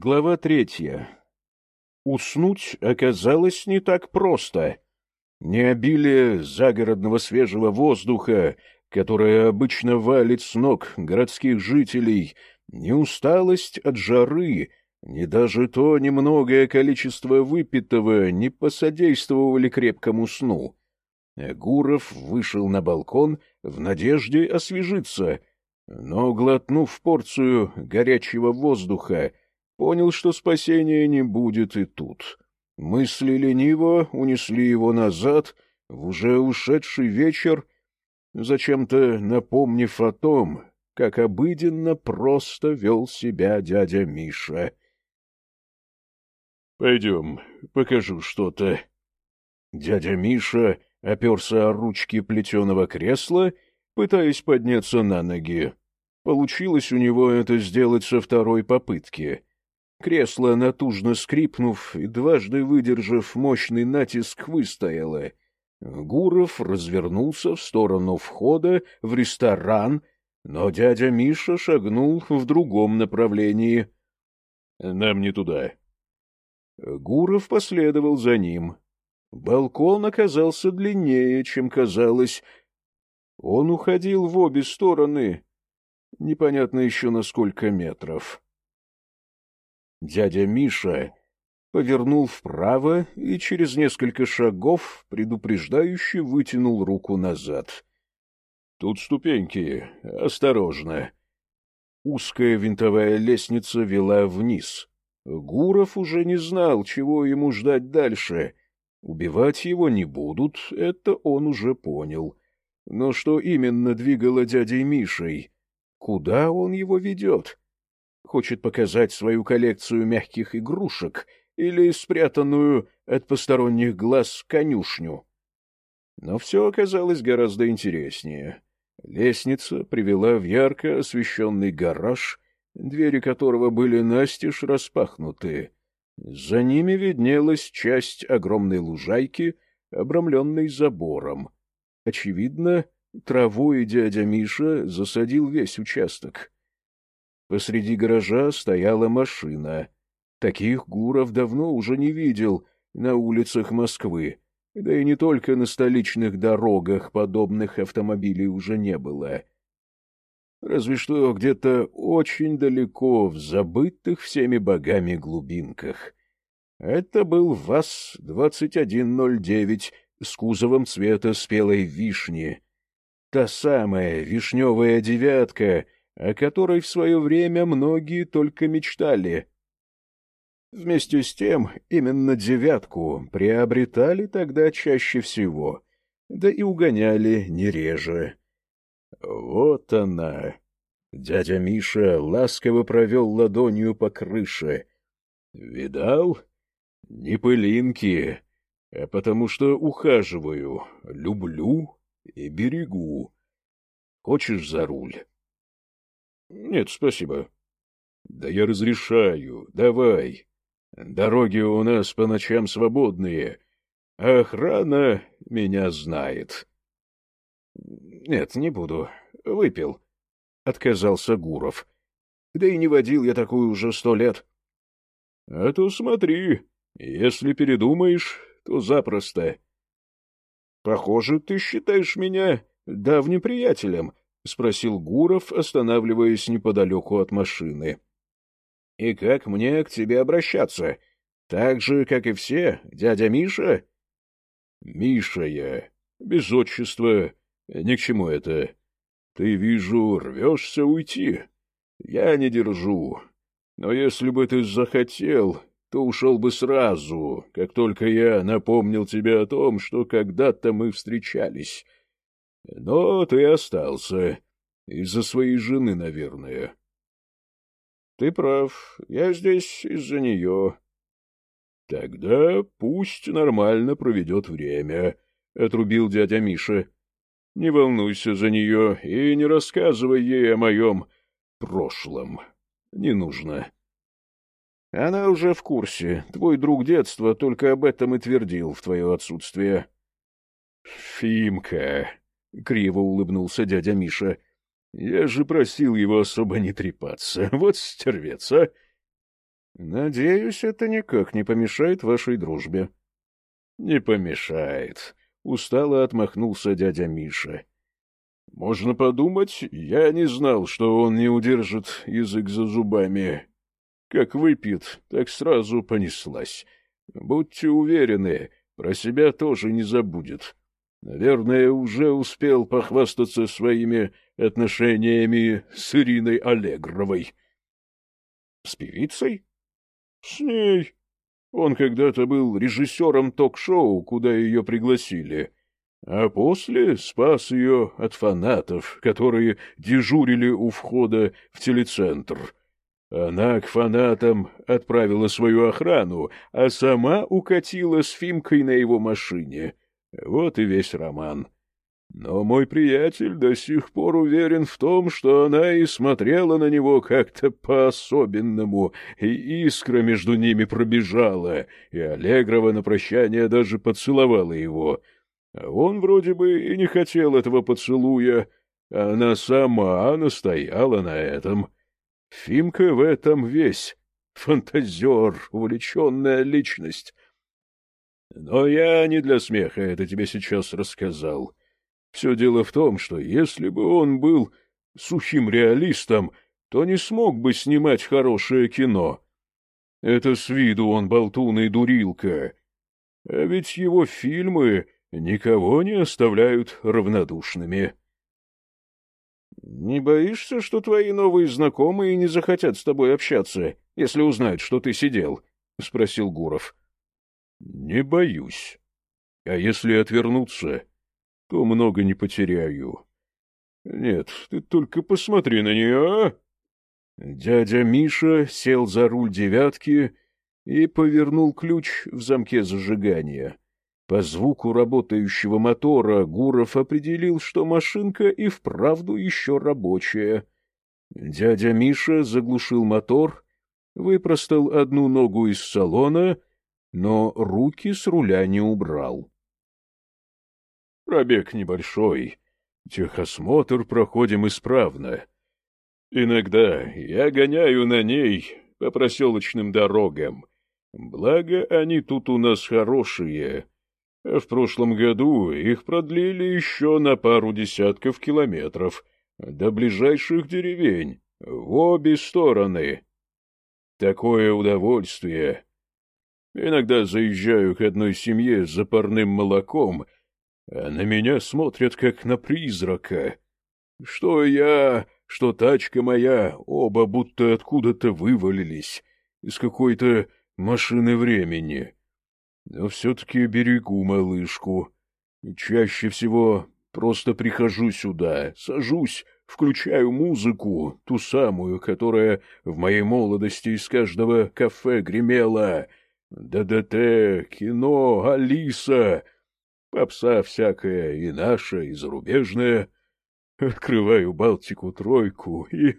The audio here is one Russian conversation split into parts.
Глава третья. Уснуть оказалось не так просто. Не обилие загородного свежего воздуха, которое обычно валит с ног городских жителей, не усталость от жары, ни даже то немногое количество выпитого не посодействовали крепкому сну. Гуров вышел на балкон в надежде освежиться, но, глотнув порцию горячего воздуха, Понял, что спасения не будет и тут. Мысли лениво унесли его назад в уже ушедший вечер, зачем-то напомнив о том, как обыденно просто вел себя дядя Миша. — Пойдем, покажу что-то. Дядя Миша оперся о ручки плетеного кресла, пытаясь подняться на ноги. Получилось у него это сделать со второй попытки. Кресло, натужно скрипнув и дважды выдержав мощный натиск, выстояло. Гуров развернулся в сторону входа в ресторан, но дядя Миша шагнул в другом направлении. — Нам не туда. Гуров последовал за ним. Балкон оказался длиннее, чем казалось. Он уходил в обе стороны, непонятно еще на сколько метров. Дядя Миша повернул вправо и через несколько шагов предупреждающе вытянул руку назад. — Тут ступеньки. Осторожно. Узкая винтовая лестница вела вниз. Гуров уже не знал, чего ему ждать дальше. Убивать его не будут, это он уже понял. Но что именно двигало дядей Мишей? Куда он его ведет? Хочет показать свою коллекцию мягких игрушек или спрятанную от посторонних глаз конюшню. Но все оказалось гораздо интереснее. Лестница привела в ярко освещенный гараж, двери которого были настежь распахнуты. За ними виднелась часть огромной лужайки, обрамленной забором. Очевидно, травой дядя Миша засадил весь участок. Посреди гаража стояла машина. Таких Гуров давно уже не видел на улицах Москвы, да и не только на столичных дорогах подобных автомобилей уже не было. Разве что где-то очень далеко, в забытых всеми богами глубинках. Это был ВАЗ-2109 с кузовом цвета спелой вишни. Та самая вишневая девятка — о которой в свое время многие только мечтали. Вместе с тем, именно девятку приобретали тогда чаще всего, да и угоняли не реже. Вот она. Дядя Миша ласково провел ладонью по крыше. Видал? Не пылинки, а потому что ухаживаю, люблю и берегу. Хочешь за руль? — Нет, спасибо. — Да я разрешаю, давай. Дороги у нас по ночам свободные, охрана меня знает. — Нет, не буду. Выпил. — отказался Гуров. — Да и не водил я такую уже сто лет. — А то смотри, если передумаешь, то запросто. — Похоже, ты считаешь меня давним приятелем, — спросил Гуров, останавливаясь неподалеку от машины. — И как мне к тебе обращаться? Так же, как и все, дядя Миша? — Миша я. Без отчества. Ни к чему это. Ты, вижу, рвешься уйти. Я не держу. Но если бы ты захотел, то ушел бы сразу, как только я напомнил тебе о том, что когда-то мы встречались. Но ты остался. Из-за своей жены, наверное. — Ты прав. Я здесь из-за нее. — Тогда пусть нормально проведет время, — отрубил дядя Миша. — Не волнуйся за нее и не рассказывай ей о моем прошлом. Не нужно. — Она уже в курсе. Твой друг детства только об этом и твердил в твое отсутствие. — Фимка, — криво улыбнулся дядя Миша, — я же просил его особо не трепаться. Вот стервец, а! Надеюсь, это никак не помешает вашей дружбе. — Не помешает, — устало отмахнулся дядя Миша. — Можно подумать, я не знал, что он не удержит язык за зубами. Как выпьет, так сразу понеслась. Будьте уверены, про себя тоже не забудет. Наверное, уже успел похвастаться своими отношениями с Ириной Аллегровой. — С певицей? — С ней. Он когда-то был режиссером ток-шоу, куда ее пригласили, а после спас ее от фанатов, которые дежурили у входа в телецентр. Она к фанатам отправила свою охрану, а сама укатила с Фимкой на его машине. Вот и весь роман. Но мой приятель до сих пор уверен в том, что она и смотрела на него как-то по-особенному, и искра между ними пробежала, и Аллегрова на прощание даже поцеловала его. А он вроде бы и не хотел этого поцелуя, а она сама настояла на этом. Фимка в этом весь фантазер, увлеченная личность. Но я не для смеха это тебе сейчас рассказал. Все дело в том, что если бы он был сухим реалистом, то не смог бы снимать хорошее кино. Это с виду он болтун и дурилка. А ведь его фильмы никого не оставляют равнодушными. — Не боишься, что твои новые знакомые не захотят с тобой общаться, если узнают, что ты сидел? — спросил Гуров. — Не боюсь. А если отвернуться, то много не потеряю. Нет, ты только посмотри на нее, а! Дядя Миша сел за руль девятки и повернул ключ в замке зажигания. По звуку работающего мотора Гуров определил, что машинка и вправду еще рабочая. Дядя Миша заглушил мотор, выпростал одну ногу из салона, но руки с руля не убрал. Пробег небольшой. Техосмотр проходим исправно. Иногда я гоняю на ней по проселочным дорогам. Благо, они тут у нас хорошие. А в прошлом году их продлили еще на пару десятков километров до ближайших деревень, в обе стороны. Такое удовольствие. Иногда заезжаю к одной семье с запарным молоком — а на меня смотрят, как на призрака. Что я, что тачка моя, оба будто откуда-то вывалились, из какой-то машины времени. Но все-таки берегу малышку. Чаще всего просто прихожу сюда, сажусь, включаю музыку, ту самую, которая в моей молодости из каждого кафе гремела. ДДТ, кино, Алиса — Попса всякая, и наша, и зарубежная. Открываю Балтику тройку и...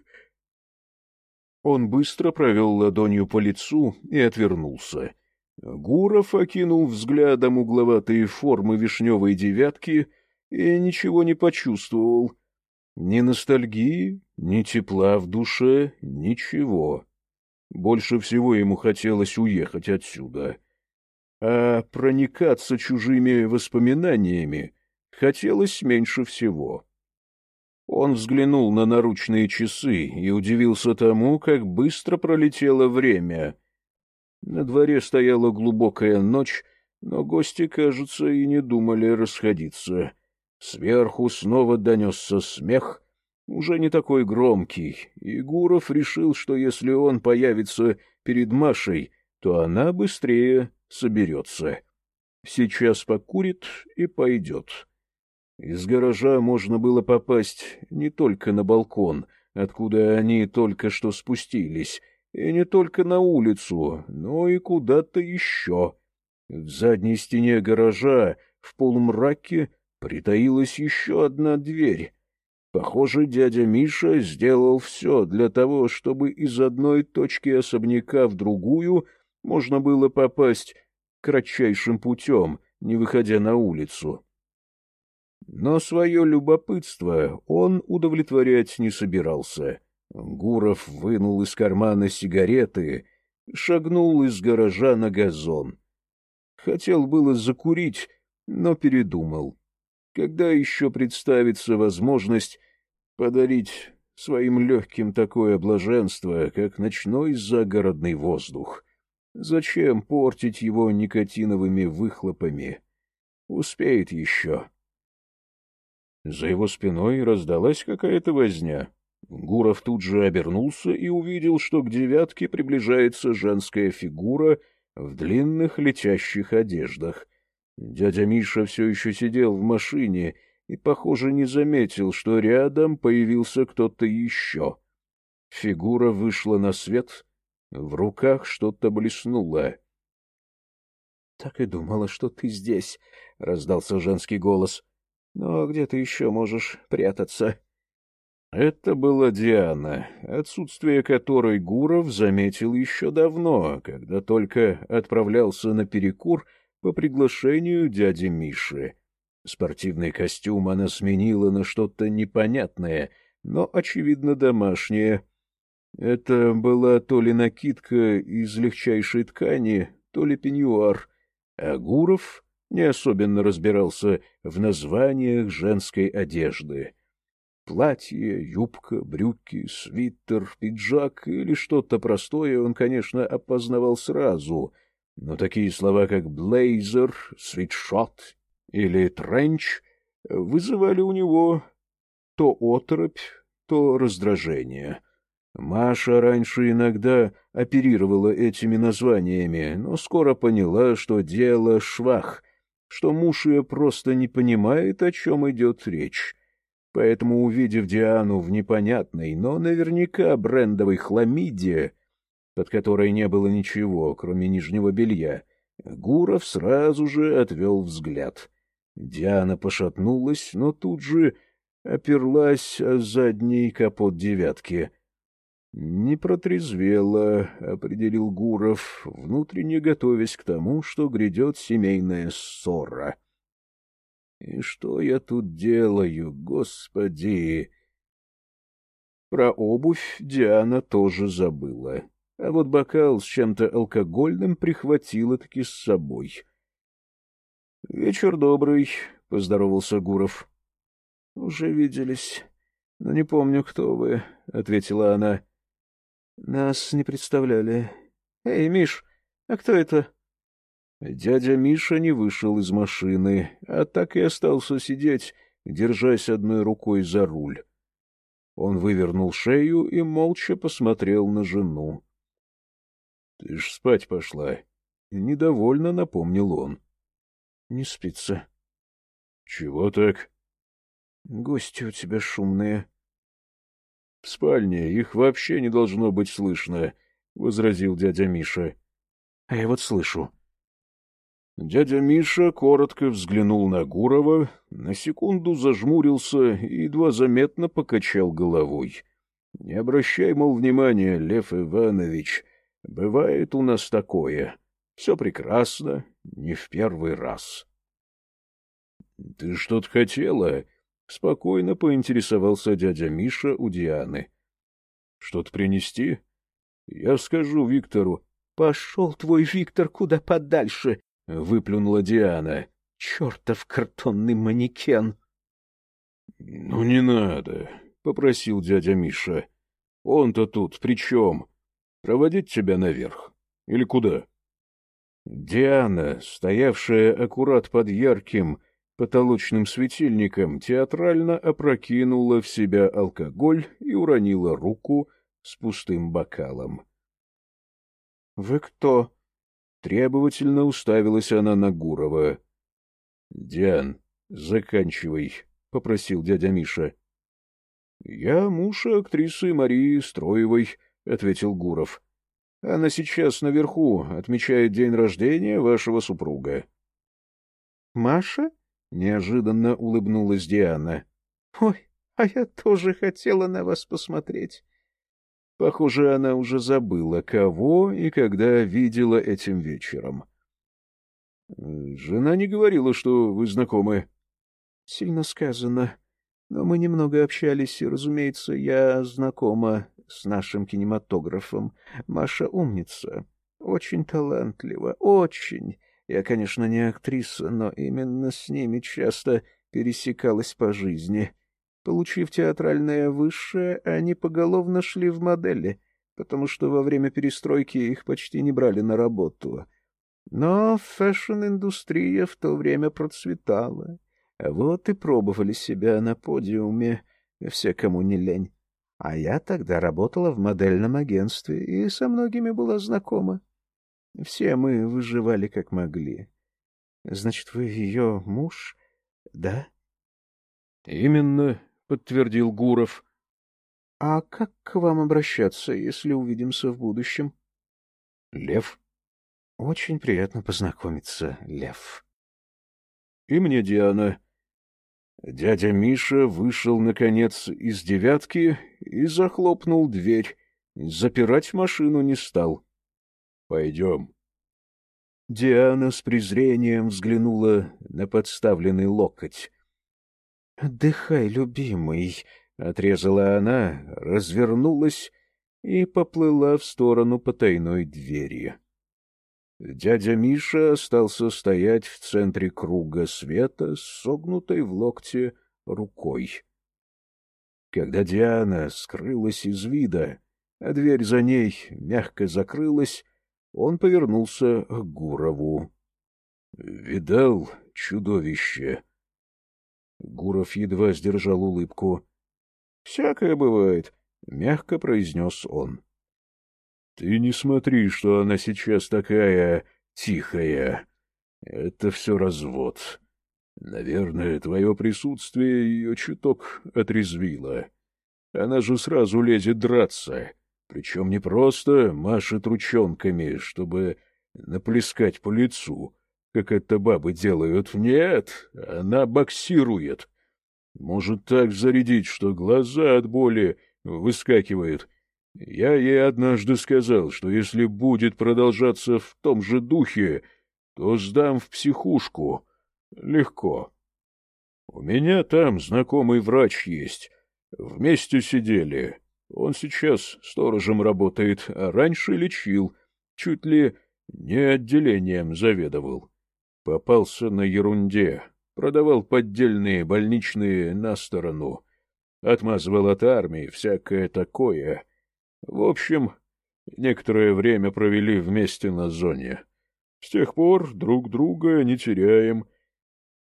Он быстро провел ладонью по лицу и отвернулся. Гуров окинул взглядом угловатые формы вишневой девятки и ничего не почувствовал. Ни ностальгии, ни тепла в душе, ничего. Больше всего ему хотелось уехать отсюда — а проникаться чужими воспоминаниями хотелось меньше всего. Он взглянул на наручные часы и удивился тому, как быстро пролетело время. На дворе стояла глубокая ночь, но гости, кажется, и не думали расходиться. Сверху снова донесся смех, уже не такой громкий, и Гуров решил, что если он появится перед Машей, то она быстрее соберется. Сейчас покурит и пойдет. Из гаража можно было попасть не только на балкон, откуда они только что спустились, и не только на улицу, но и куда-то еще. В задней стене гаража в полумраке притаилась еще одна дверь. Похоже, дядя Миша сделал все для того, чтобы из одной точки особняка в другую — можно было попасть кратчайшим путем, не выходя на улицу. Но свое любопытство он удовлетворять не собирался. Гуров вынул из кармана сигареты шагнул из гаража на газон. Хотел было закурить, но передумал. Когда еще представится возможность подарить своим легким такое блаженство, как ночной загородный воздух? Зачем портить его никотиновыми выхлопами? Успеет еще. За его спиной раздалась какая-то возня. Гуров тут же обернулся и увидел, что к девятке приближается женская фигура в длинных летящих одеждах. Дядя Миша все еще сидел в машине и, похоже, не заметил, что рядом появился кто-то еще. Фигура вышла на свет, в руках что-то блеснуло. — Так и думала, что ты здесь, — раздался женский голос. — Но где ты еще можешь прятаться? Это была Диана, отсутствие которой Гуров заметил еще давно, когда только отправлялся на перекур по приглашению дяди Миши. Спортивный костюм она сменила на что-то непонятное, но, очевидно, домашнее. Это была то ли накидка из легчайшей ткани, то ли пеньюар, а Гуров не особенно разбирался в названиях женской одежды. Платье, юбка, брюки, свитер, пиджак или что-то простое он, конечно, опознавал сразу, но такие слова, как «блейзер», «свитшот» или «тренч» вызывали у него то оторопь, то раздражение. Маша раньше иногда оперировала этими названиями, но скоро поняла, что дело швах, что муж ее просто не понимает, о чем идет речь Поэтому, увидев Диану в непонятной, но наверняка брендовой хламиде, под которой не было ничего, кроме нижнего белья, Гуров сразу же отвел взгляд. Диана пошатнулась, но тут же оперлась о задний капот девятки. — Не протрезвела, — определил Гуров, внутренне готовясь к тому, что грядет семейная ссора. — и что я тут делаю, господи? Про обувь Диана тоже забыла, а вот бокал с чем-то алкогольным прихватила-таки с собой. — Вечер добрый, — поздоровался Гуров. — Уже виделись, но не помню, кто вы, — ответила она. — Нас не представляли. — Эй, Миш, а кто это? Дядя Миша не вышел из машины, а так и остался сидеть, держась одной рукой за руль. Он вывернул шею и молча посмотрел на жену. — Ты ж спать пошла. — недовольно напомнил он. — Не спится. — Чего так? — Гости у тебя шумные. — В спальне их вообще не должно быть слышно, — возразил дядя Миша. — А я вот слышу. — Дядя Миша коротко взглянул на Гурова, на секунду зажмурился и едва заметно покачал головой. — Не обращай, мол, внимания, Лев Иванович, бывает у нас такое. Все прекрасно, не в первый раз. — Ты что-то хотела? — спокойно поинтересовался дядя Миша у Дианы. — Что-то принести? Я скажу Виктору. — Пошел твой Виктор куда подальше! — выплюнула Диана. — Чертов картонный манекен! — Ну, не надо, — попросил дядя Миша. — Он-то тут при чем? Проводить тебя наверх? Или куда? Диана, стоявшая аккурат под ярким потолочным светильником, театрально опрокинула в себя алкоголь и уронила руку с пустым бокалом. — Вы кто? Требовательно уставилась она на Гурова. — Диан, заканчивай, — попросил дядя Миша. — Я муж актрисы Марии Строевой, — ответил Гуров. — Она сейчас наверху отмечает день рождения вашего супруга. — Маша? — неожиданно улыбнулась Диана. — Ой, а я тоже хотела на вас посмотреть. Похоже, она уже забыла, кого и когда видела этим вечером. — Жена не говорила, что вы знакомы. — Сильно сказано. Но мы немного общались, и, разумеется, я знакома с нашим кинематографом. Маша умница. очень талантливо, очень. Я, конечно, не актриса, но именно с ними часто пересекалась по жизни. Получив театральное высшее, они поголовно шли в модели, потому что во время перестройки их почти не брали на работу. Но фэшн-индустрия в то время процветала. Вот и пробовали себя на подиуме все, кому не лень. А я тогда работала в модельном агентстве и со многими была знакома. Все мы выживали как могли. Значит, вы ее муж, да? — Именно, — подтвердил Гуров. — А как к вам обращаться, если увидимся в будущем? — Лев. — Очень приятно познакомиться, Лев. — И мне, Диана. Дядя Миша вышел, наконец, из девятки и захлопнул дверь. Запирать машину не стал. — Пойдем. Диана с презрением взглянула на подставленный локоть. — Отдыхай, любимый, — отрезала она, развернулась и поплыла в сторону потайной двери. Дядя Миша остался стоять в центре круга света согнутой в локте рукой. Когда Диана скрылась из вида, а дверь за ней мягко закрылась, он повернулся к Гурову. — Видал чудовище? Гуров едва сдержал улыбку. — Всякое бывает, — мягко произнес он. Ты не смотри, что она сейчас такая тихая. Это все развод. Наверное, твое присутствие ее чуток отрезвило. Она же сразу лезет драться, причем не просто машет ручонками, чтобы наплескать по лицу, как это бабы делают. Нет, она боксирует. Может так зарядить, что глаза от боли выскакивают — я ей однажды сказал, что если будет продолжаться в том же духе, то сдам в психушку. Легко. У меня там знакомый врач есть. Вместе сидели. Он сейчас сторожем работает, а раньше лечил. Чуть ли не отделением заведовал. Попался на ерунде. Продавал поддельные больничные на сторону. Отмазывал от армии всякое такое. В общем, некоторое время провели вместе на зоне. С тех пор друг друга не теряем.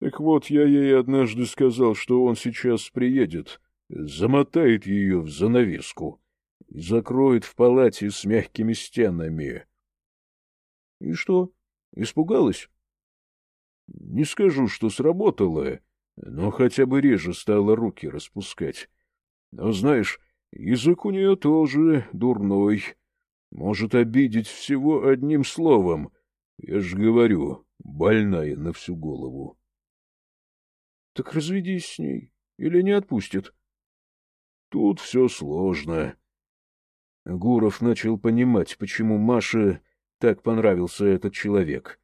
Так вот, я ей однажды сказал, что он сейчас приедет, замотает ее в занавеску закроет в палате с мягкими стенами. — И что, испугалась? — Не скажу, что сработало, но хотя бы реже стала руки распускать. Но, знаешь, Язык у нее тоже дурной. Может обидеть всего одним словом. Я ж говорю, больная на всю голову. — Так разведись с ней. Или не отпустит? — Тут все сложно. Гуров начал понимать, почему Маше так понравился этот человек.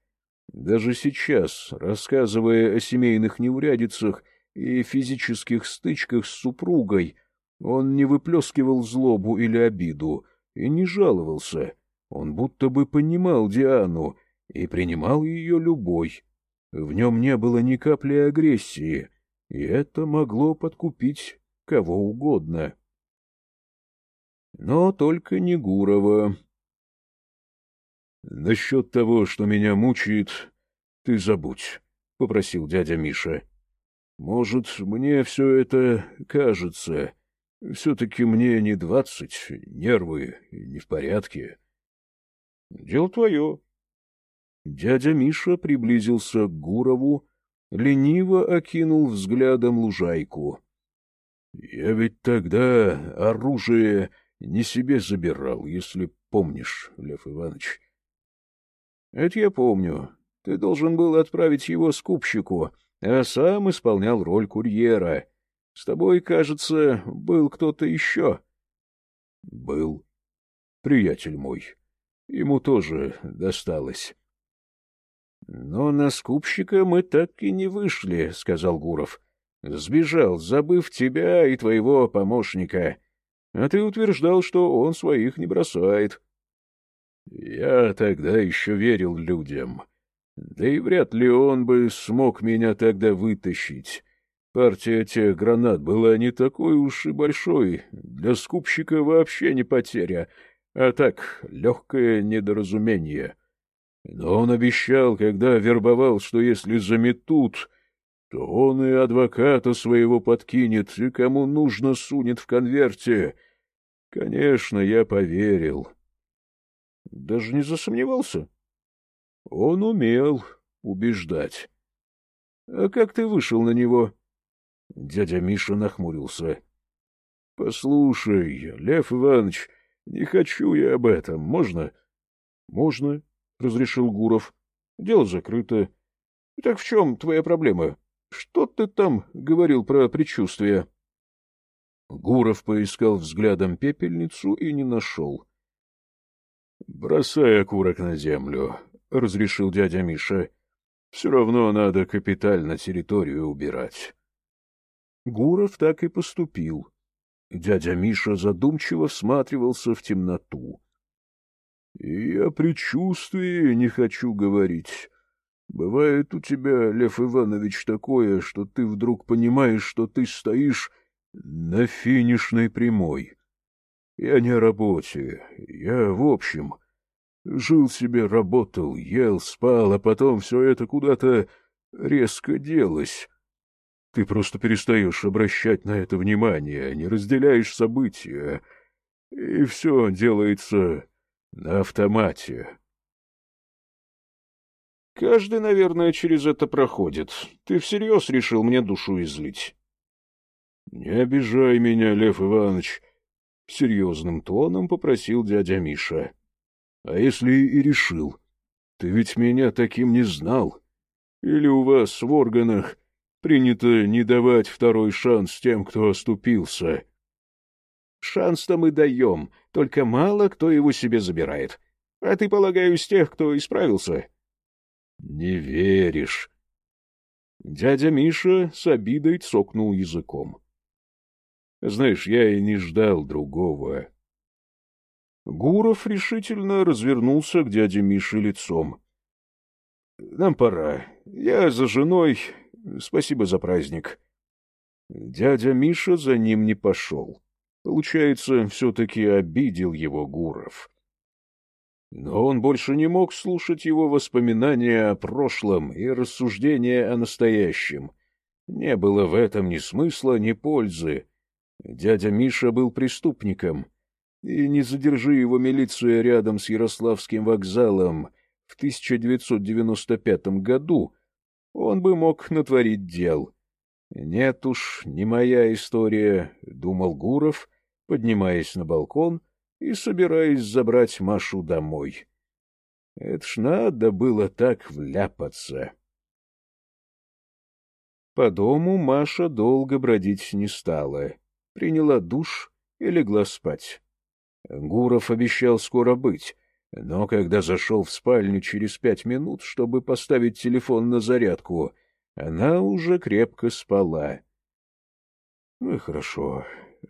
Даже сейчас, рассказывая о семейных неурядицах и физических стычках с супругой, он не выплескивал злобу или обиду и не жаловался. Он будто бы понимал Диану и принимал ее любой. В нем не было ни капли агрессии, и это могло подкупить кого угодно. Но только не Гурова. — Насчет того, что меня мучает, ты забудь, — попросил дядя Миша. — Может, мне все это кажется, все-таки мне не двадцать, нервы не в порядке. — Дело твое. Дядя Миша приблизился к Гурову, лениво окинул взглядом лужайку. — Я ведь тогда оружие не себе забирал, если помнишь, Лев Иванович. — Это я помню. Ты должен был отправить его скупщику, а сам исполнял роль курьера. С тобой, кажется, был кто-то еще. — Был. Приятель мой. Ему тоже досталось. — Но на скупщика мы так и не вышли, — сказал Гуров. — Сбежал, забыв тебя и твоего помощника. А ты утверждал, что он своих не бросает. Я тогда еще верил людям. Да и вряд ли он бы смог меня тогда вытащить. Партия тех гранат была не такой уж и большой, для скупщика вообще не потеря, а так легкое недоразумение. Но он обещал, когда вербовал, что если заметут, то он и адвоката своего подкинет, и кому нужно сунет в конверте. Конечно, я поверил. Даже не засомневался. Он умел убеждать. — А как ты вышел на него? Дядя Миша нахмурился. — Послушай, Лев Иванович, не хочу я об этом. Можно? — Можно, — разрешил Гуров. — Дело закрыто. — Так в чем твоя проблема? Что ты там говорил про предчувствие? Гуров поискал взглядом пепельницу и не нашел. — Бросай окурок на землю, — разрешил дядя Миша. — Все равно надо капитально территорию убирать. Гуров так и поступил. Дядя Миша задумчиво всматривался в темноту. — И о предчувствии не хочу говорить. Бывает у тебя, Лев Иванович, такое, что ты вдруг понимаешь, что ты стоишь на финишной прямой. Я не о работе, я в общем. Жил себе, работал, ел, спал, а потом все это куда-то резко делось. Ты просто перестаешь обращать на это внимание, не разделяешь события, и все делается на автомате. Каждый, наверное, через это проходит. Ты всерьез решил мне душу излить? — Не обижай меня, Лев Иванович, — серьезным тоном попросил дядя Миша. — А если и решил? Ты ведь меня таким не знал. Или у вас в органах принято не давать второй шанс тем, кто оступился? — Шанс-то мы даем, только мало кто его себе забирает. А ты, полагаю, из тех, кто исправился? — Не веришь. Дядя Миша с обидой цокнул языком. — знаешь, я и не ждал другого. Гуров решительно развернулся к дяде Мише лицом. — Нам пора. Я за женой. Спасибо за праздник. Дядя Миша за ним не пошел. Получается, все-таки обидел его Гуров. Но он больше не мог слушать его воспоминания о прошлом и рассуждения о настоящем. Не было в этом ни смысла, ни пользы. Дядя Миша был преступником, и не задержи его милиция рядом с Ярославским вокзалом в 1995 году, он бы мог натворить дел. «Нет уж, не моя история», — думал Гуров, поднимаясь на балкон и собираясь забрать Машу домой. Это ж надо было так вляпаться. По дому Маша долго бродить не стала приняла душ и легла спать. Гуров обещал скоро быть, но когда зашел в спальню через пять минут, чтобы поставить телефон на зарядку, она уже крепко спала. — Ну и хорошо,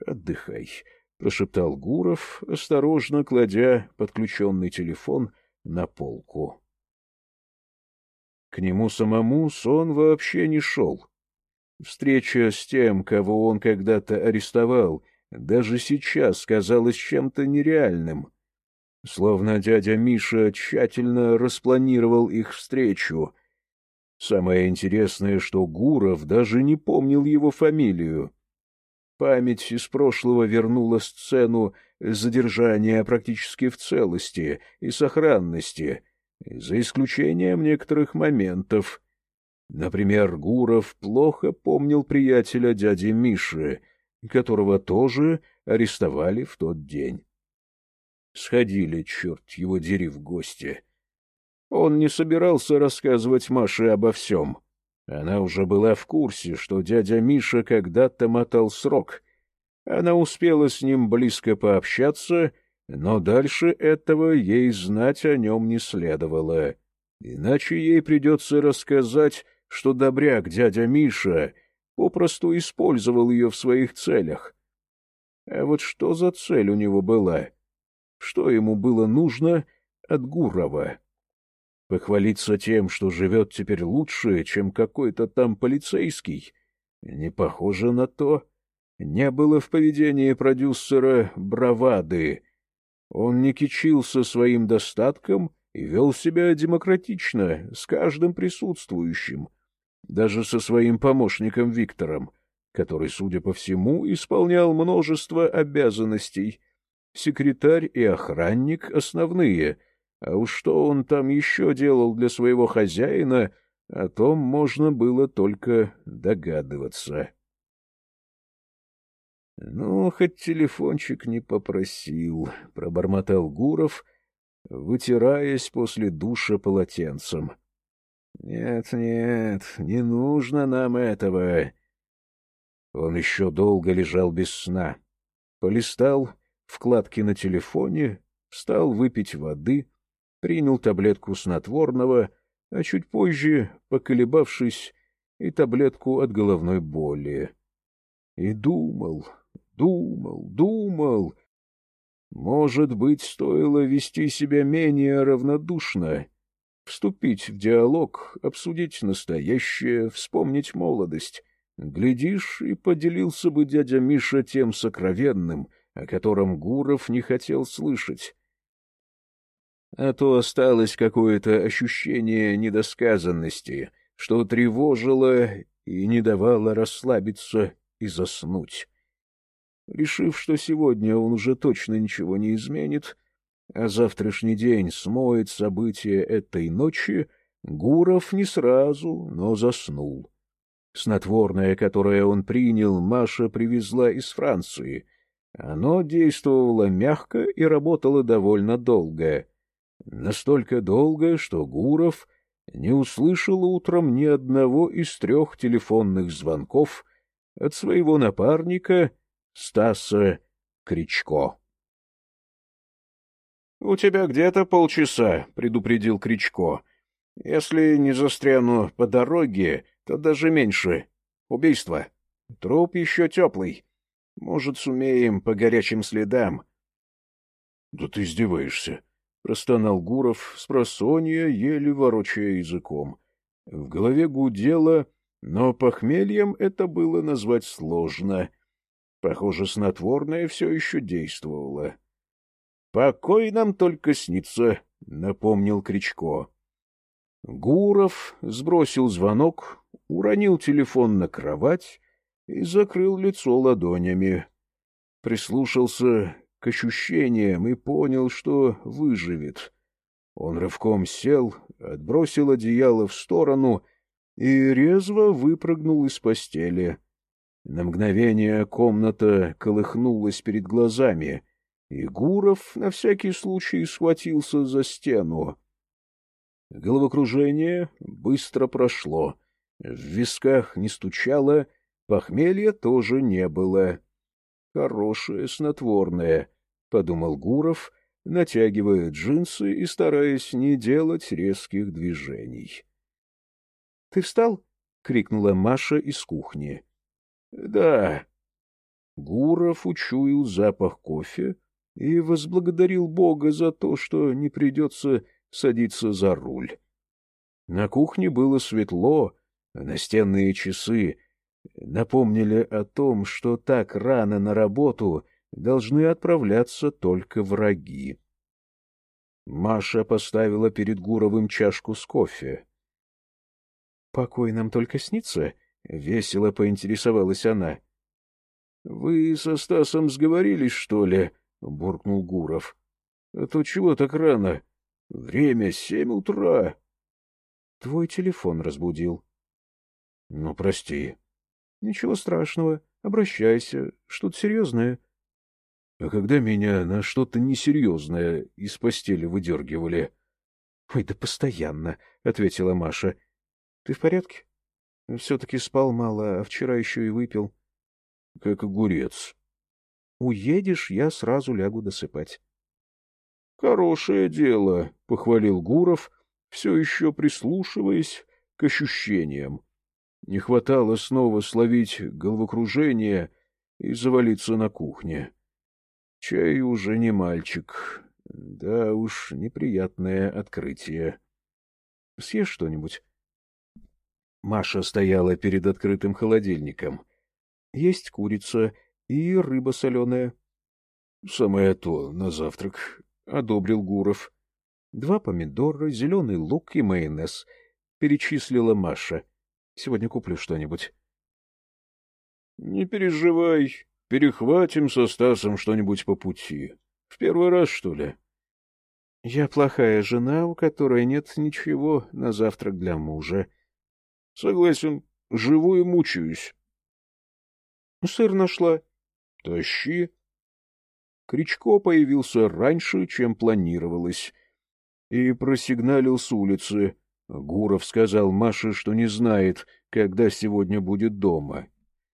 отдыхай, — прошептал Гуров, осторожно кладя подключенный телефон на полку. К нему самому сон вообще не шел. Встреча с тем, кого он когда-то арестовал, даже сейчас казалась чем-то нереальным. Словно дядя Миша тщательно распланировал их встречу. Самое интересное, что Гуров даже не помнил его фамилию. Память из прошлого вернула сцену задержания практически в целости и сохранности, за исключением некоторых моментов — Например, Гуров плохо помнил приятеля дяди Миши, которого тоже арестовали в тот день. Сходили, черт его дери, в гости. Он не собирался рассказывать Маше обо всем. Она уже была в курсе, что дядя Миша когда-то мотал срок. Она успела с ним близко пообщаться, но дальше этого ей знать о нем не следовало. Иначе ей придется рассказать что добряк дядя Миша попросту использовал ее в своих целях. А вот что за цель у него была? Что ему было нужно от Гурова. Похвалиться тем, что живет теперь лучше, чем какой-то там полицейский, не похоже на то. Не было в поведении продюсера бравады. Он не кичился своим достатком и вел себя демократично с каждым присутствующим, даже со своим помощником Виктором, который, судя по всему, исполнял множество обязанностей. Секретарь и охранник — основные, а уж что он там еще делал для своего хозяина, о том можно было только догадываться. — Ну, хоть телефончик не попросил, — пробормотал Гуров, вытираясь после душа полотенцем. — Нет, нет, не нужно нам этого. Он еще долго лежал без сна. Полистал вкладки на телефоне, встал выпить воды, принял таблетку снотворного, а чуть позже, поколебавшись, и таблетку от головной боли. И думал, думал, думал. Может быть, стоило вести себя менее равнодушно, вступить в диалог, обсудить настоящее, вспомнить молодость. Глядишь, и поделился бы дядя Миша тем сокровенным, о котором Гуров не хотел слышать. А то осталось какое-то ощущение недосказанности, что тревожило и не давало расслабиться и заснуть. Решив, что сегодня он уже точно ничего не изменит, а завтрашний день смоет события этой ночи, Гуров не сразу, но заснул. Снотворное, которое он принял, Маша привезла из Франции. Оно действовало мягко и работало довольно долго. Настолько долго, что Гуров не услышал утром ни одного из трех телефонных звонков от своего напарника Стаса Кричко. — У тебя где-то полчаса, — предупредил Кричко. — Если не застряну по дороге, то даже меньше. Убийство. Труп еще теплый. Может, сумеем по горячим следам. — Да ты издеваешься, — простонал Гуров с просонья, еле ворочая языком. В голове гудело, но похмельем это было назвать сложно. Похоже, снотворное все еще действовало. — Покой нам только снится, — напомнил Кричко. Гуров сбросил звонок, уронил телефон на кровать и закрыл лицо ладонями. Прислушался к ощущениям и понял, что выживет. Он рывком сел, отбросил одеяло в сторону и резво выпрыгнул из постели. На мгновение комната колыхнулась перед глазами, и Гуров на всякий случай схватился за стену. Головокружение быстро прошло — в висках не стучало, похмелья тоже не было. «Хорошее снотворное», — подумал Гуров, натягивая джинсы и стараясь не делать резких движений. «Ты встал?» — крикнула Маша из кухни. «Да». Гуров учуял запах кофе и возблагодарил Бога за то, что не придется садиться за руль. На кухне было светло, Настенные часы напомнили о том, что так рано на работу должны отправляться только враги. Маша поставила перед Гуровым чашку с кофе. — Покой нам только снится? — весело поинтересовалась она. — Вы со Стасом сговорились, что ли? — буркнул Гуров. — А то чего так рано? Время семь утра. — Твой телефон разбудил. — Ну, прости. — Ничего страшного. Обращайся. Что-то серьезное. — А когда меня на что-то несерьезное из постели выдергивали? — Ой, да постоянно, — ответила Маша. — Ты в порядке? — Все-таки спал мало, а вчера еще и выпил. — Как огурец. — Уедешь, я сразу лягу досыпать. — Хорошее дело, — похвалил Гуров, все еще прислушиваясь к ощущениям. Не хватало снова словить головокружение и завалиться на кухне. Чай уже не мальчик. Да уж, неприятное открытие. Съешь что-нибудь? Маша стояла перед открытым холодильником. Есть курица и рыба соленая. — Самое то на завтрак, — одобрил Гуров. — Два помидора, зеленый лук и майонез, — перечислила Маша. — Сегодня куплю что-нибудь. — Не переживай, перехватим со Стасом что-нибудь по пути. В первый раз, что ли? — Я плохая жена, у которой нет ничего на завтрак для мужа. — Согласен, живу и мучаюсь. — Сыр нашла. — Тащи. Кричко появился раньше, чем планировалось, и просигналил с улицы. Гуров сказал Маше, что не знает, когда сегодня будет дома.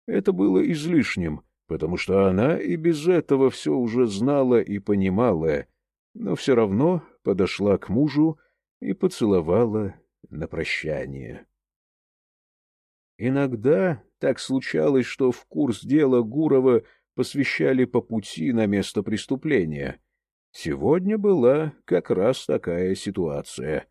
Это было излишним, потому что она и без этого все уже знала и понимала, но все равно подошла к мужу и поцеловала на прощание. Иногда так случалось, что в курс дела Гурова посвящали по пути на место преступления. Сегодня была как раз такая ситуация.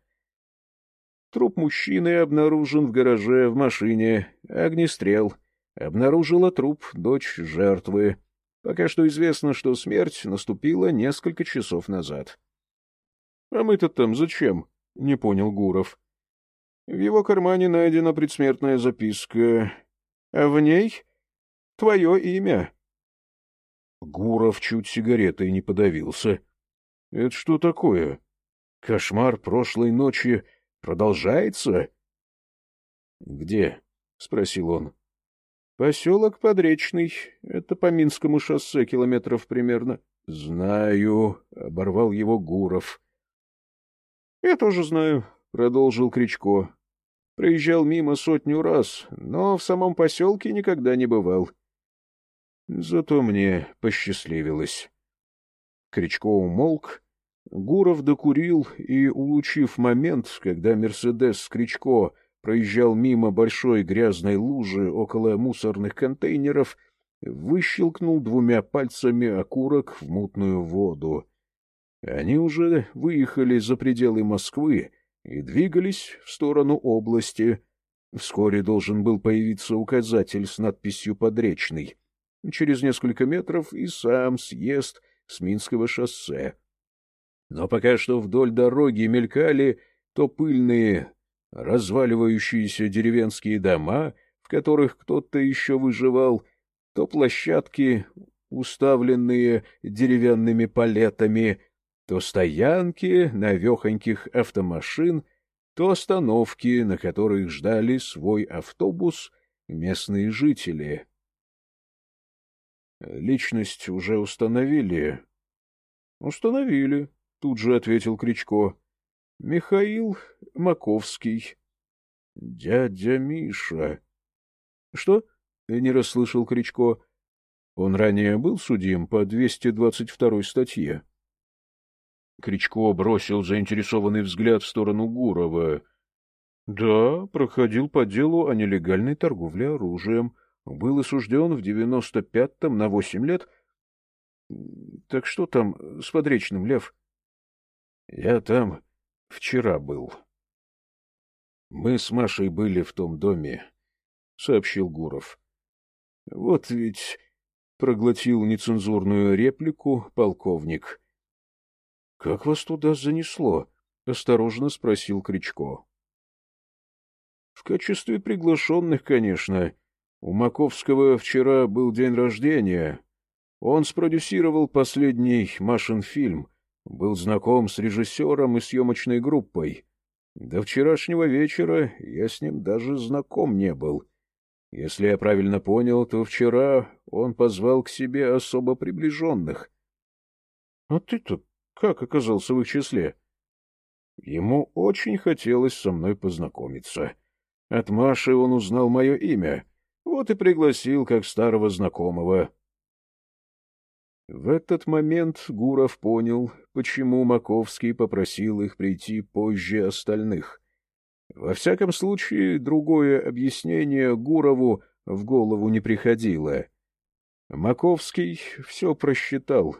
Труп мужчины обнаружен в гараже в машине, огнестрел. Обнаружила труп дочь жертвы. Пока что известно, что смерть наступила несколько часов назад. — А мы-то там зачем? — не понял Гуров. В его кармане найдена предсмертная записка, а в ней твое имя. Гуров чуть сигаретой не подавился. — Это что такое? Кошмар прошлой ночи продолжается? — Где? — спросил он. — Поселок Подречный. Это по Минскому шоссе километров примерно. — Знаю, — оборвал его Гуров. — Я тоже знаю, — продолжил Кричко. — Проезжал мимо сотню раз, но в самом поселке никогда не бывал. — Зато мне посчастливилось. Кричко умолк. Гуров докурил и, улучив момент, когда «Мерседес» Кричко проезжал мимо большой грязной лужи около мусорных контейнеров, выщелкнул двумя пальцами окурок в мутную воду. Они уже выехали за пределы Москвы и двигались в сторону области. Вскоре должен был появиться указатель с надписью «Подречный» через несколько метров и сам съезд с Минского шоссе. Но пока что вдоль дороги мелькали то пыльные, разваливающиеся деревенские дома, в которых кто-то еще выживал, то площадки, уставленные деревянными палетами, то стоянки навехоньких автомашин, то остановки, на которых ждали свой автобус местные жители. Личность уже установили? — Установили, — тут же ответил Кричко. — Михаил Маковский. — Дядя Миша. — Что? — не расслышал Кричко. — Он ранее был судим по 222 статье. Кричко бросил заинтересованный взгляд в сторону Гурова. — Да, проходил по делу о нелегальной торговле оружием. — был осужден в девяносто пятом на восемь лет. Так что там с подречным, Лев? Я там вчера был. Мы с Машей были в том доме, — сообщил Гуров. Вот ведь проглотил нецензурную реплику полковник. — Как вас туда занесло? — осторожно спросил Кричко. — В качестве приглашенных, конечно, у Маковского вчера был день рождения. Он спродюсировал последний Машин фильм, был знаком с режиссером и съемочной группой. До вчерашнего вечера я с ним даже знаком не был. Если я правильно понял, то вчера он позвал к себе особо приближенных. — А ты-то как оказался в их числе? Ему очень хотелось со мной познакомиться. От Маши он узнал мое имя — вот и пригласил как старого знакомого. В этот момент Гуров понял, почему Маковский попросил их прийти позже остальных. Во всяком случае, другое объяснение Гурову в голову не приходило. Маковский все просчитал.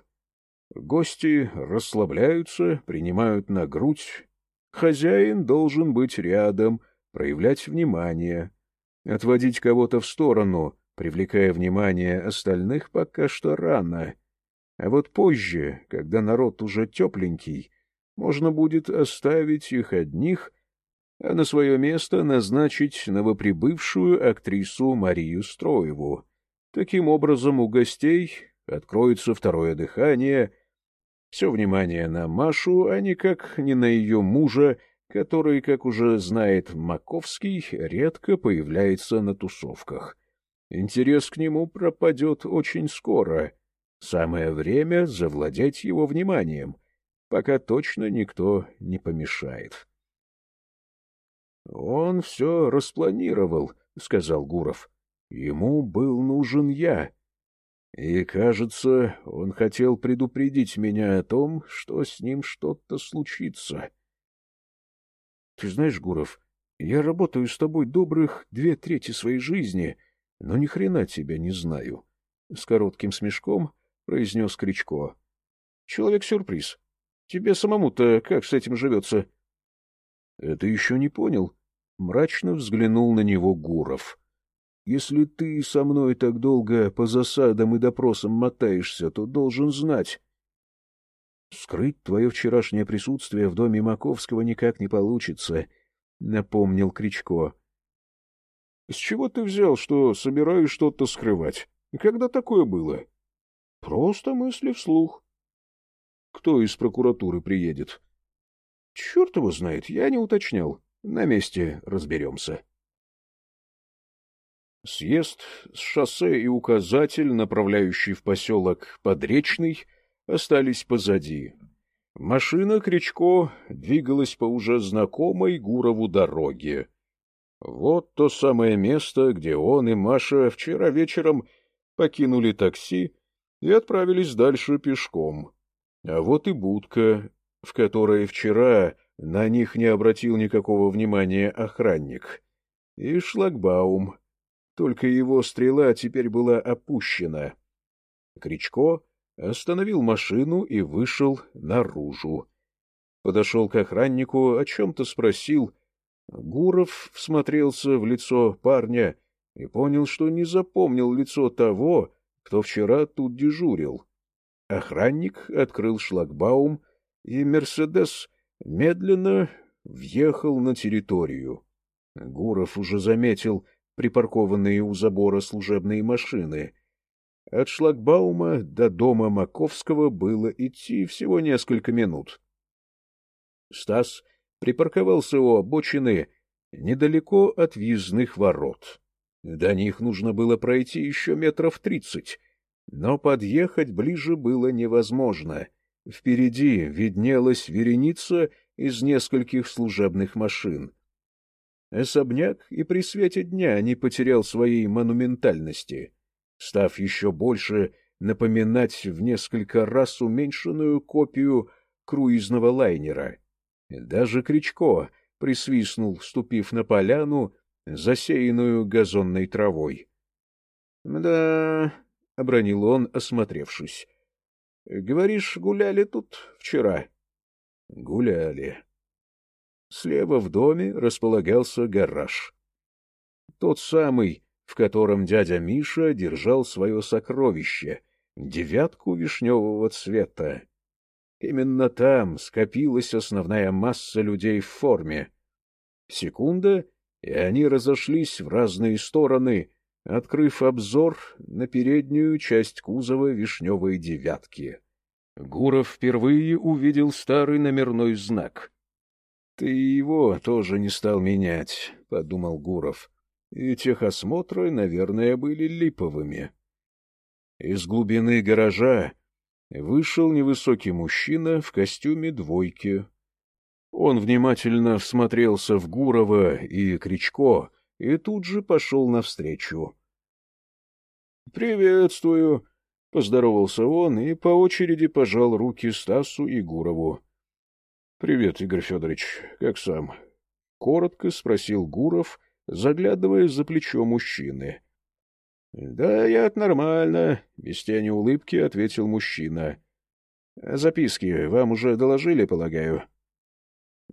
Гости расслабляются, принимают на грудь. Хозяин должен быть рядом, проявлять внимание. Отводить кого-то в сторону, привлекая внимание остальных, пока что рано. А вот позже, когда народ уже тепленький, можно будет оставить их одних, а на свое место назначить новоприбывшую актрису Марию Строеву. Таким образом, у гостей откроется второе дыхание, все внимание на Машу, а никак не на ее мужа, который, как уже знает Маковский, редко появляется на тусовках. Интерес к нему пропадет очень скоро. Самое время завладеть его вниманием, пока точно никто не помешает. — Он все распланировал, — сказал Гуров. — Ему был нужен я. И, кажется, он хотел предупредить меня о том, что с ним что-то случится. — Ты знаешь, Гуров, я работаю с тобой добрых две трети своей жизни, но ни хрена тебя не знаю. С коротким смешком произнес Кричко. — Человек-сюрприз. Тебе самому-то как с этим живется? — Это еще не понял? Мрачно взглянул на него Гуров. — Если ты со мной так долго по засадам и допросам мотаешься, то должен знать. Скрыть твое вчерашнее присутствие в доме Маковского никак не получится, — напомнил Кричко. — С чего ты взял, что собираюсь что-то скрывать? Когда такое было? — Просто мысли вслух. — Кто из прокуратуры приедет? — Черт его знает, я не уточнял. На месте разберемся. Съезд с шоссе и указатель, направляющий в поселок Подречный, остались позади. Машина Кричко двигалась по уже знакомой Гурову дороге. Вот то самое место, где он и Маша вчера вечером покинули такси и отправились дальше пешком. А вот и будка, в которой вчера на них не обратил никакого внимания охранник. И шлагбаум. Только его стрела теперь была опущена. Кричко остановил машину и вышел наружу. Подошел к охраннику, о чем-то спросил. Гуров всмотрелся в лицо парня и понял, что не запомнил лицо того, кто вчера тут дежурил. Охранник открыл шлагбаум, и «Мерседес» медленно въехал на территорию. Гуров уже заметил припаркованные у забора служебные машины. От шлагбаума до дома Маковского было идти всего несколько минут. Стас припарковался у обочины недалеко от въездных ворот. До них нужно было пройти еще метров тридцать, но подъехать ближе было невозможно — Впереди виднелась вереница из нескольких служебных машин. Особняк и при свете дня не потерял своей монументальности, став еще больше напоминать в несколько раз уменьшенную копию круизного лайнера. Даже Кричко присвистнул, ступив на поляну, засеянную газонной травой. — Да, — обронил он, осмотревшись, — Говоришь, гуляли тут вчера? — Гуляли. Слева в доме располагался гараж. Тот самый, в котором дядя Миша держал свое сокровище — девятку вишневого цвета. Именно там скопилась основная масса людей в форме. Секунда, и они разошлись в разные стороны, открыв обзор на переднюю часть кузова вишневой девятки. Гуров впервые увидел старый номерной знак. — Ты его тоже не стал менять, — подумал Гуров. И техосмотры, наверное, были липовыми. Из глубины гаража вышел невысокий мужчина в костюме двойки. Он внимательно всмотрелся в Гурова и Кричко, и тут же пошел навстречу. — Приветствую! — поздоровался он и по очереди пожал руки Стасу и Гурову. — Привет, Игорь Федорович, как сам? — коротко спросил Гуров, заглядывая за плечо мужчины. — Да, я нормально, — без тени улыбки ответил мужчина. Записки вам уже доложили, полагаю? —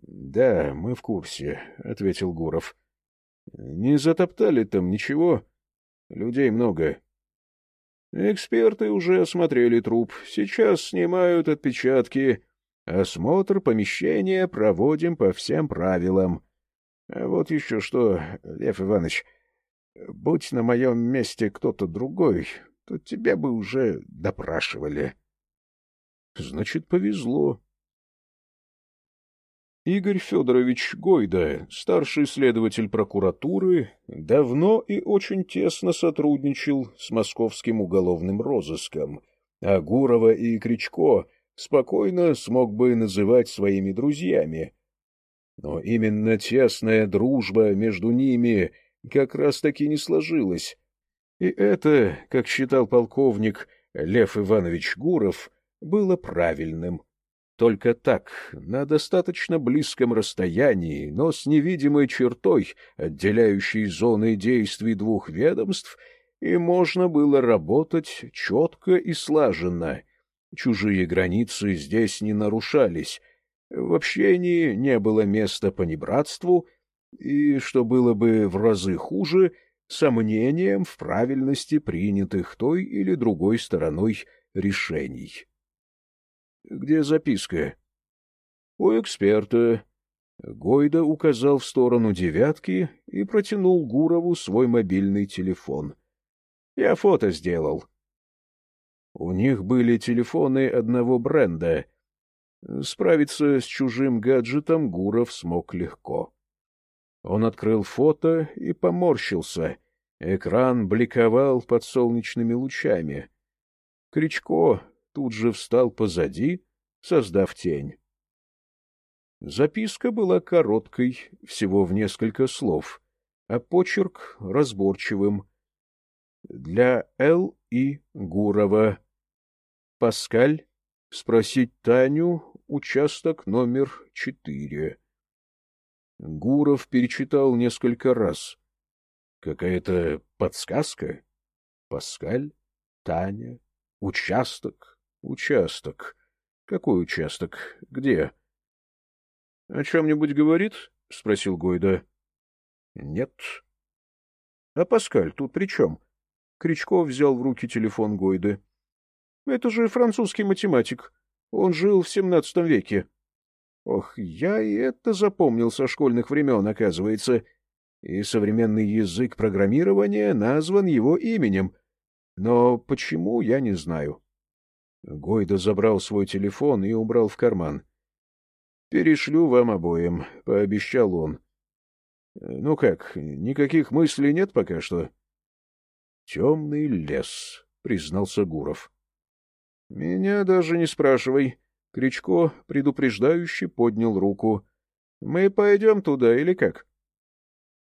Да, мы в курсе, — ответил Гуров. — Не затоптали там ничего? Людей много. Эксперты уже осмотрели труп. Сейчас снимают отпечатки. Осмотр помещения проводим по всем правилам. А вот еще что, Лев Иванович, будь на моем месте кто-то другой, то тебя бы уже допрашивали. Значит, повезло. Игорь Федорович Гойда, старший следователь прокуратуры, давно и очень тесно сотрудничал с московским уголовным розыском, а Гурова и Кричко спокойно смог бы называть своими друзьями. Но именно тесная дружба между ними как раз-таки не сложилась. И это, как считал полковник Лев Иванович Гуров, было правильным. Только так, на достаточно близком расстоянии, но с невидимой чертой, отделяющей зоны действий двух ведомств, и можно было работать четко и слаженно. Чужие границы здесь не нарушались. В общении не было места понебратству, и, что было бы в разы хуже, сомнением в правильности принятых той или другой стороной решений. Где записка? У эксперта. Гойда указал в сторону девятки и протянул Гурову свой мобильный телефон. Я фото сделал. У них были телефоны одного бренда. Справиться с чужим гаджетом Гуров смог легко. Он открыл фото и поморщился. Экран бликовал под солнечными лучами. Кричко тут же встал позади, создав тень. Записка была короткой, всего в несколько слов, а почерк разборчивым. Для Л. И. Гурова. Паскаль. Спросить Таню. Участок номер четыре. Гуров перечитал несколько раз. Какая-то подсказка? Паскаль? Таня? Участок? Участок. Какой участок? Где? — О чем-нибудь говорит? — спросил Гойда. — Нет. — А Паскаль тут при чем? Кричков взял в руки телефон Гойды. — Это же французский математик. Он жил в семнадцатом веке. Ох, я и это запомнил со школьных времен, оказывается. И современный язык программирования назван его именем. Но почему, я не знаю. Гойда забрал свой телефон и убрал в карман. — Перешлю вам обоим, — пообещал он. — Ну как, никаких мыслей нет пока что? — Темный лес, — признался Гуров. — Меня даже не спрашивай. Кричко предупреждающе поднял руку. — Мы пойдем туда или как?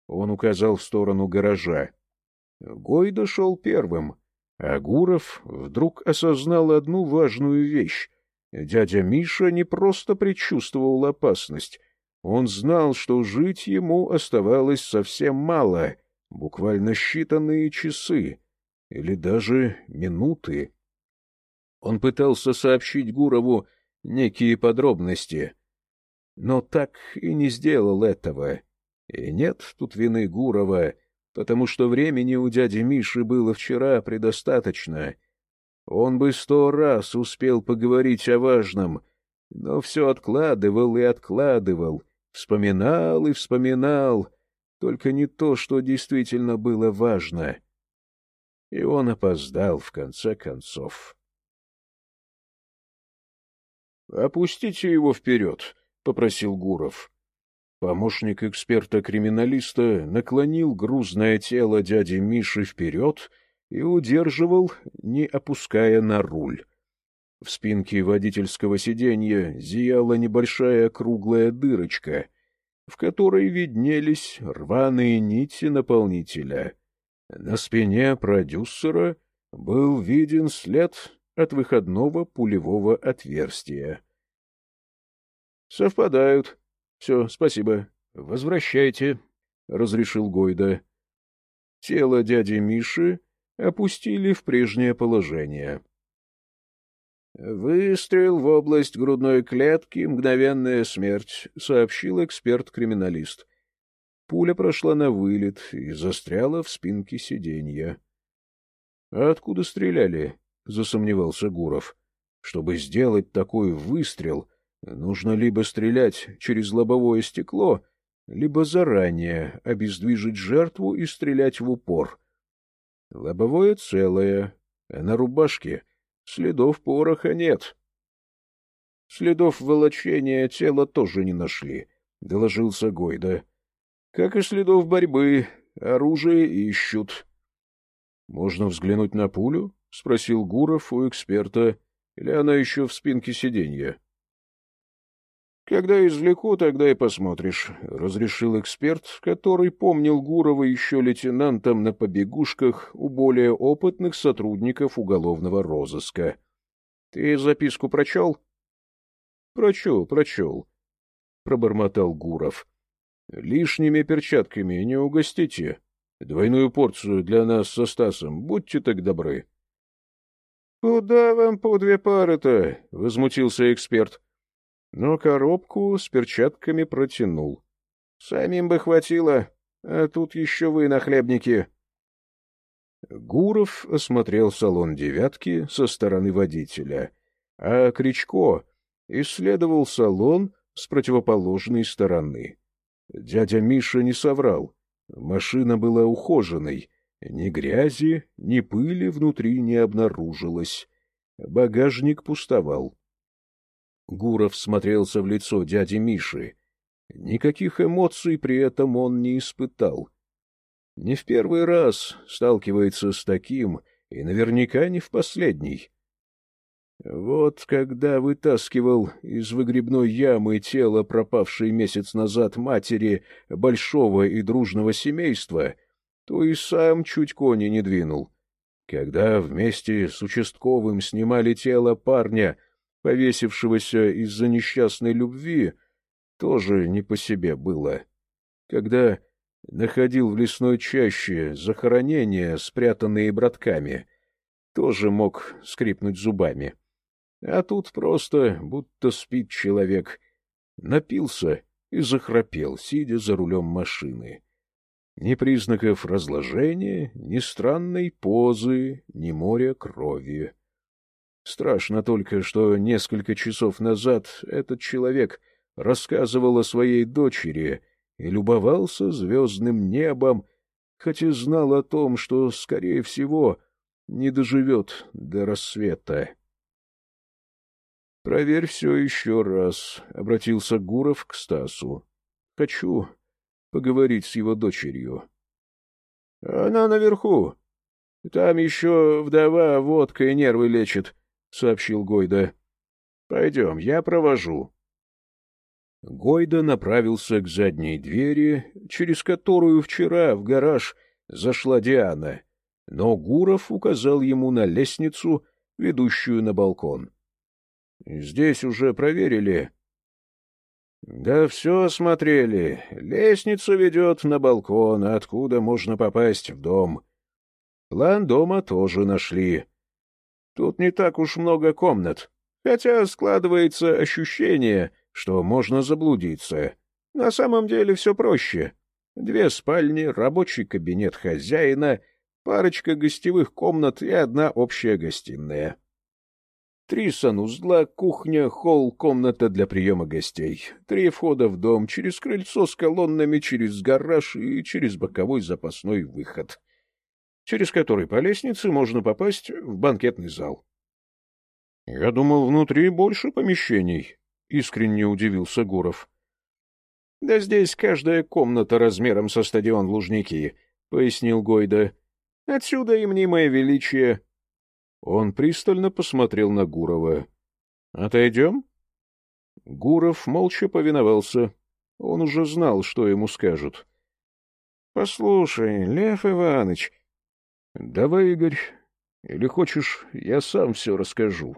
Он указал в сторону гаража. Гойда шел первым. А Гуров вдруг осознал одну важную вещь. Дядя Миша не просто предчувствовал опасность. Он знал, что жить ему оставалось совсем мало, буквально считанные часы или даже минуты. Он пытался сообщить Гурову некие подробности, но так и не сделал этого. И нет тут вины Гурова — потому что времени у дяди Миши было вчера предостаточно. Он бы сто раз успел поговорить о важном, но все откладывал и откладывал, вспоминал и вспоминал, только не то, что действительно было важно. И он опоздал в конце концов. — Опустите его вперед, — попросил Гуров. Помощник эксперта-криминалиста наклонил грузное тело дяди Миши вперед и удерживал, не опуская на руль. В спинке водительского сиденья зияла небольшая круглая дырочка, в которой виднелись рваные нити наполнителя. На спине продюсера был виден след от выходного пулевого отверстия. — Совпадают, — Все, спасибо. Возвращайте, — разрешил Гойда. Тело дяди Миши опустили в прежнее положение. «Выстрел в область грудной клетки, мгновенная смерть», — сообщил эксперт-криминалист. Пуля прошла на вылет и застряла в спинке сиденья. — А откуда стреляли? — засомневался Гуров. — Чтобы сделать такой выстрел, нужно либо стрелять через лобовое стекло, либо заранее обездвижить жертву и стрелять в упор. Лобовое целое, а на рубашке следов пороха нет. Следов волочения тела тоже не нашли, — доложился Гойда. Как и следов борьбы, оружие ищут. — Можно взглянуть на пулю? — спросил Гуров у эксперта. — Или она еще в спинке сиденья? — Когда извлеку, тогда и посмотришь, — разрешил эксперт, который помнил Гурова еще лейтенантом на побегушках у более опытных сотрудников уголовного розыска. — Ты записку прочел? — Прочел, прочел, — пробормотал Гуров. — Лишними перчатками не угостите. Двойную порцию для нас со Стасом, будьте так добры. — Куда вам по две пары-то? — возмутился эксперт. Но коробку с перчатками протянул. — Самим бы хватило, а тут еще вы нахлебники. Гуров осмотрел салон «девятки» со стороны водителя, а Кричко исследовал салон с противоположной стороны. Дядя Миша не соврал. Машина была ухоженной. Ни грязи, ни пыли внутри не обнаружилось. Багажник пустовал. Гуров смотрелся в лицо дяди Миши. Никаких эмоций при этом он не испытал. Не в первый раз сталкивается с таким, и наверняка не в последний. Вот когда вытаскивал из выгребной ямы тело пропавшей месяц назад матери большого и дружного семейства, то и сам чуть кони не двинул. Когда вместе с участковым снимали тело парня, повесившегося из-за несчастной любви, тоже не по себе было. Когда находил в лесной чаще захоронения, спрятанные братками, тоже мог скрипнуть зубами. А тут просто будто спит человек. Напился и захрапел, сидя за рулем машины. Ни признаков разложения, ни странной позы, ни моря крови. Страшно только, что несколько часов назад этот человек рассказывал о своей дочери и любовался звездным небом, хотя знал о том, что, скорее всего, не доживет до рассвета. Проверь все еще раз, — обратился Гуров к Стасу. — Хочу поговорить с его дочерью. — Она наверху. Там еще вдова водкой нервы лечит, — сообщил Гойда. — Пойдем, я провожу. Гойда направился к задней двери, через которую вчера в гараж зашла Диана, но Гуров указал ему на лестницу, ведущую на балкон. —— Здесь уже проверили. — Да все осмотрели. Лестница ведет на балкон, откуда можно попасть в дом. План дома тоже нашли. Тут не так уж много комнат, хотя складывается ощущение, что можно заблудиться. На самом деле все проще. Две спальни, рабочий кабинет хозяина, парочка гостевых комнат и одна общая гостиная. Три санузла, кухня, холл, комната для приема гостей. Три входа в дом, через крыльцо с колоннами, через гараж и через боковой запасной выход, через который по лестнице можно попасть в банкетный зал. — Я думал, внутри больше помещений, — искренне удивился Гуров. — Да здесь каждая комната размером со стадион Лужники, — пояснил Гойда. — Отсюда и мнимое величие он пристально посмотрел на Гурова. — Отойдем? Гуров молча повиновался. Он уже знал, что ему скажут. — Послушай, Лев Иванович... — Давай, Игорь. Или хочешь, я сам все расскажу?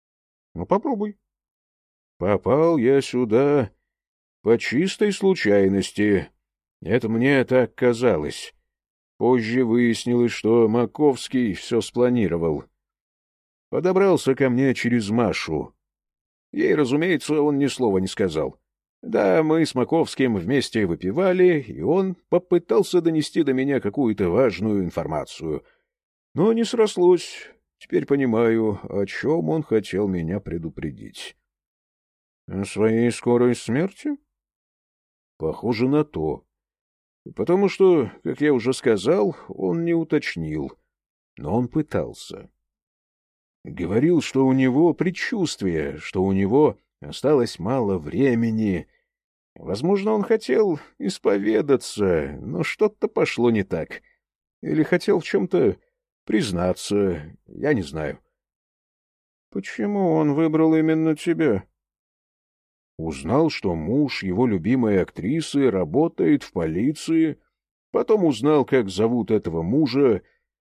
— Ну, попробуй. — Попал я сюда по чистой случайности. Это мне так казалось. Позже выяснилось, что Маковский все спланировал. — подобрался ко мне через Машу. Ей, разумеется, он ни слова не сказал. Да, мы с Маковским вместе выпивали, и он попытался донести до меня какую-то важную информацию. Но не срослось. Теперь понимаю, о чем он хотел меня предупредить. — О своей скорой смерти? — Похоже на то. Потому что, как я уже сказал, он не уточнил. Но он пытался. Говорил, что у него предчувствие, что у него осталось мало времени. Возможно, он хотел исповедаться, но что-то пошло не так. Или хотел в чем-то признаться, я не знаю. — Почему он выбрал именно тебя? Узнал, что муж его любимой актрисы работает в полиции, потом узнал, как зовут этого мужа,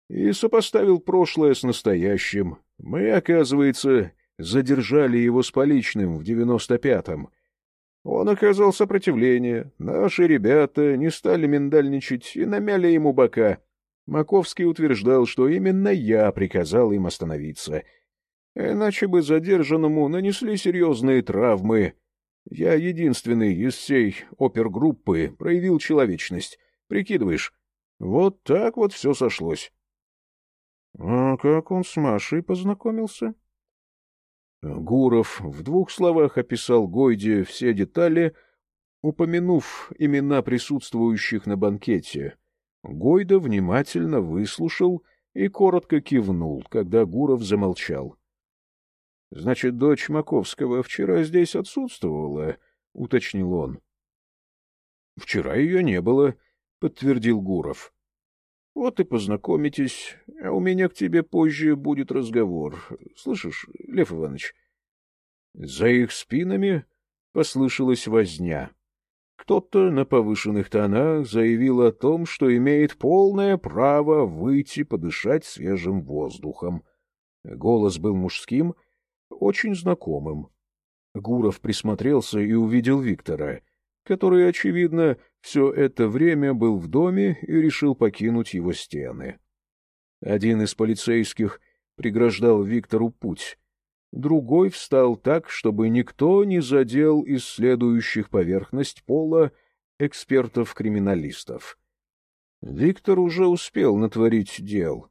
и сопоставил прошлое с настоящим. Мы, оказывается, задержали его с поличным в девяносто пятом. Он оказал сопротивление, наши ребята не стали миндальничать и намяли ему бока. Маковский утверждал, что именно я приказал им остановиться. Иначе бы задержанному нанесли серьезные травмы. Я единственный из всей опергруппы проявил человечность. Прикидываешь? Вот так вот все сошлось. — А как он с Машей познакомился? Гуров в двух словах описал Гойде все детали, упомянув имена присутствующих на банкете. Гойда внимательно выслушал и коротко кивнул, когда Гуров замолчал. — Значит, дочь Маковского вчера здесь отсутствовала? — уточнил он. — Вчера ее не было, — подтвердил Гуров. Вот и познакомитесь, а у меня к тебе позже будет разговор. Слышишь, Лев Иванович? За их спинами послышалась возня. Кто-то на повышенных тонах заявил о том, что имеет полное право выйти подышать свежим воздухом. Голос был мужским, очень знакомым. Гуров присмотрелся и увидел Виктора — который, очевидно, все это время был в доме и решил покинуть его стены. Один из полицейских преграждал Виктору путь, другой встал так, чтобы никто не задел исследующих поверхность пола экспертов-криминалистов. Виктор уже успел натворить дел.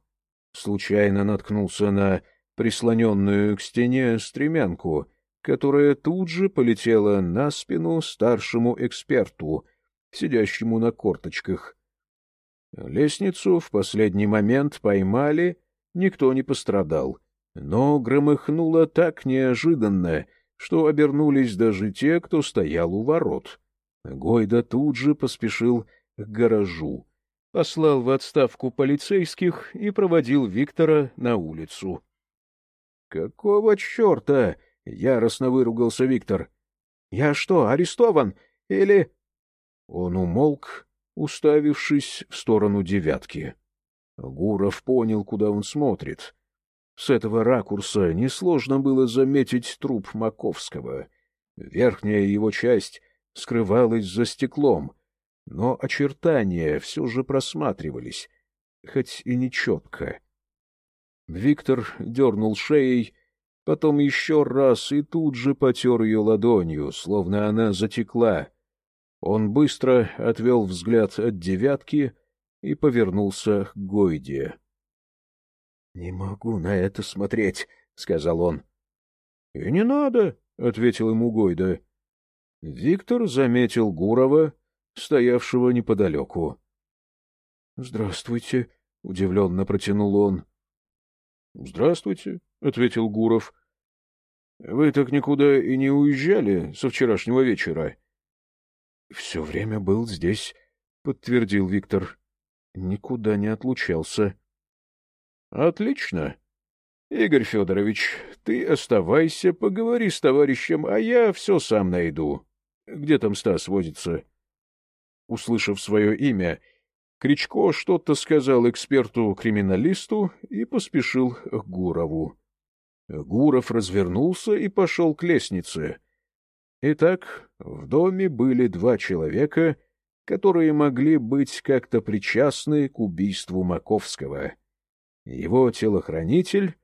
Случайно наткнулся на прислоненную к стене стремянку — которая тут же полетела на спину старшему эксперту, сидящему на корточках. Лестницу в последний момент поймали, никто не пострадал, но громыхнуло так неожиданно, что обернулись даже те, кто стоял у ворот. Гойда тут же поспешил к гаражу, послал в отставку полицейских и проводил Виктора на улицу. — Какого черта? — яростно выругался Виктор. — Я что, арестован? Или... Он умолк, уставившись в сторону девятки. Гуров понял, куда он смотрит. С этого ракурса несложно было заметить труп Маковского. Верхняя его часть скрывалась за стеклом, но очертания все же просматривались, хоть и нечетко. Виктор дернул шеей, потом еще раз и тут же потер ее ладонью, словно она затекла. Он быстро отвел взгляд от девятки и повернулся к Гойде. — Не могу на это смотреть, — сказал он. — И не надо, — ответил ему Гойда. Виктор заметил Гурова, стоявшего неподалеку. — Здравствуйте, — удивленно протянул он. — Здравствуйте, — ответил Гуров. — Вы так никуда и не уезжали со вчерашнего вечера? — Все время был здесь, — подтвердил Виктор. — Никуда не отлучался. — Отлично. Игорь Федорович, ты оставайся, поговори с товарищем, а я все сам найду. Где там Стас возится? Услышав свое имя, Кричко что-то сказал эксперту-криминалисту и поспешил к Гурову. Гуров развернулся и пошел к лестнице. Итак, в доме были два человека, которые могли быть как-то причастны к убийству Маковского. Его телохранитель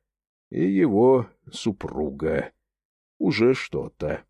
и его супруга. Уже что-то.